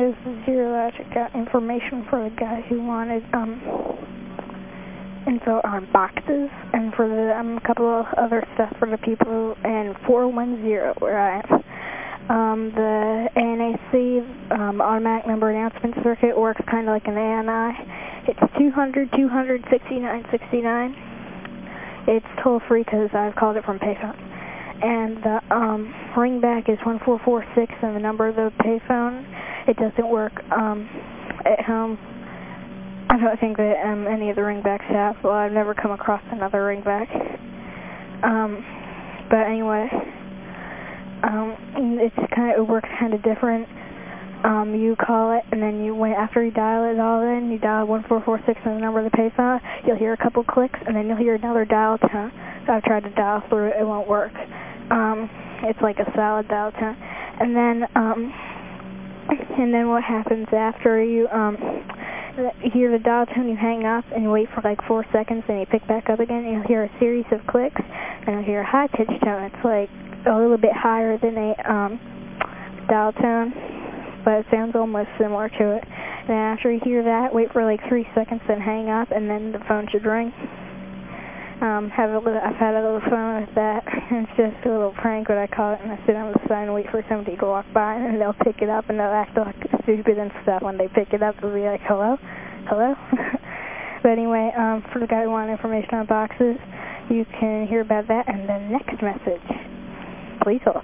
This is Zero Logic. Got information for the guy who wanted um, info on boxes and for the um, a couple of other stuff for the people in 410 where I. Um, the ANAC um, automatic number announcement circuit works kind of like an ANI. It's 200 200 69 69. It's toll free because I've called it from payphone. And the um, ringback is 1446 and the number of the payphone it doesn't work um, at home. I don't think that um, any of the ringbacks have. Well, I've never come across another ringback. Um, but anyway, um, it's kind of, it works kind of different. Um, you call it, and then you when after you dial it all in, you dial 1446 and the number of the payphone. You'll hear a couple clicks, and then you'll hear another dial tone. So I've tried to dial through it; it won't work. Um, it's like a solid dial tone, and then um, and then what happens after you um, hear the dial tone, you hang up and you wait for like four seconds, and you pick back up again. You'll hear a series of clicks, and you'll hear a high pitch tone. It's like a little bit higher than a um, dial tone, but it sounds almost similar to it. And after you hear that, wait for like three seconds, then hang up, and then the phone should ring. Um, have a little, I've had a little fun with that. It's just a little prank what I call it, and I sit on the side and wait for somebody to walk by, and they'll pick it up, and they'll act like stupid and stuff. When they pick it up, they'll be like, hello? Hello? but anyway, um, for the guy who wanted information on boxes, you can hear about that in the next message. Please hold.